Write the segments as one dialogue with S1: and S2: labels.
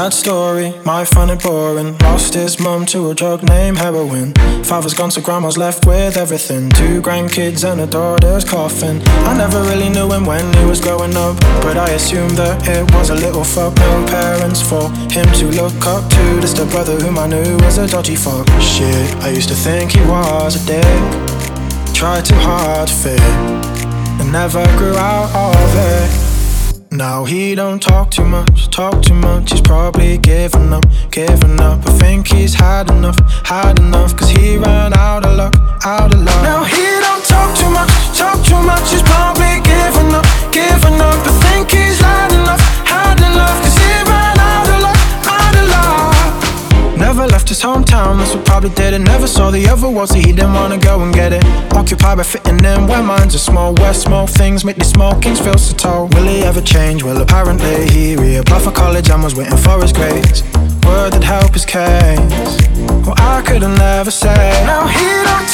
S1: Sad story, my find it boring. Lost his mum to a drug named heroin. Father's gone, so grandma's left with everything. Two grandkids and a daughter's coffin. I never really knew him when he was growing up, but I assumed that it was a little fuck. No parents for him to look up to. Just a brother whom I knew was a dodgy fuck. Shit, I used to think he was a dick. Tried too hard to fit, and never grew out of it. Now he don't talk too much, talk too much. He's probably giving up, giving up. I think he's had enough, had enough. Cause he ran out of luck, out of luck. Now he don't talk too much, talk too much. He's probably giving up, giving up. I think he's had enough, had enough. Cause he ran out of luck, out of luck. Never left his hometown, that's what probably did it. Never saw the other world, so he didn't wanna go and get it. Occupied by fitting in where minds are small. Where small things make these small kings feel so tall. Will he ever change? Well, apparently he reapplied for college and was waiting for his grades. Word that help his case. Well, I couldn't ever say. Now he don't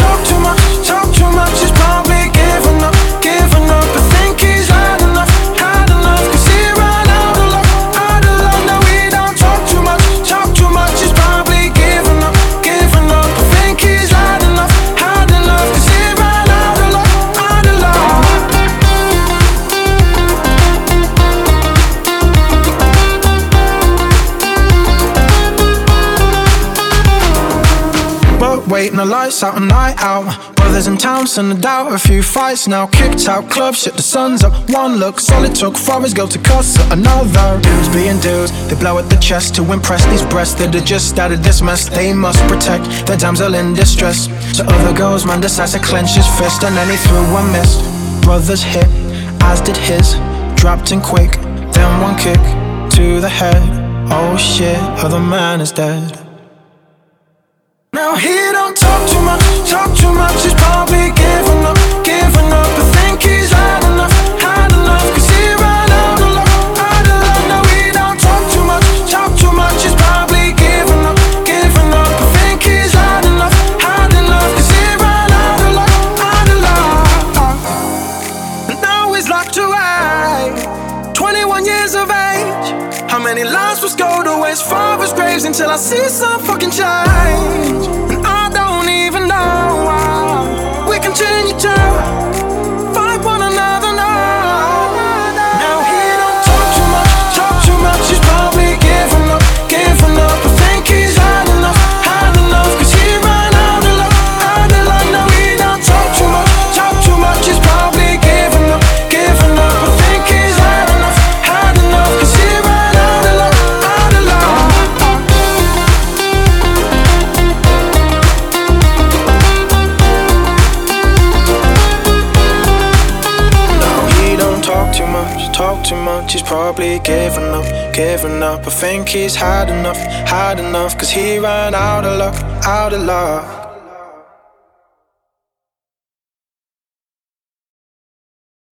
S1: waiting the lights out, a night out. Brothers in town, send a doubt. A few fights now, kicked out club. Shit, the sun's up. One look, solid took for his girl to cuss at another. Dudes being dudes, they blow at the chest to impress these breasts that are just out of this mess. They must protect their damsel in distress. So other girls, man decides to clench his fist, and then he threw one missed. Brothers hit, as did his. Dropped in quick, then one kick to the head. Oh shit, other man is dead. Now he He's locked away. 21 years of age. How many lives was go to waste? Father's graves until I see some fucking change. And I don't even know why we continue to too much. He's probably giving up, giving up. I think he's had enough, had enough. Cause he ran out of luck, out of luck.